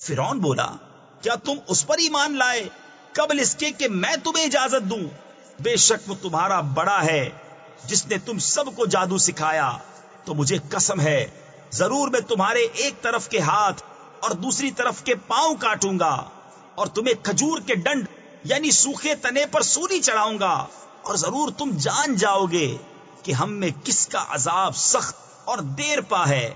فرون بولا، کیا تم اس پر ایمان لائے؟ قبل اس کے کہ میں تمہیں اجازت دوں۔ بے شک وہ تمہارا بڑا ہے، جس نے تم سب کو جادو سکھایا۔ تو مجھے قسم ہے، ضرور میں تمہارے ایک طرف کے ہاتھ اور دوسری طرف کے پاؤں کاٹوں گا، اور تمہیں کھجور کے ڈنڈ یعنی سوکھے تنے پر سولی چڑھاؤں گا۔ اور ضرور تم جان جاؤ گے کہ ہم میں کس کا عذاب سخت اور دیر پا ہے۔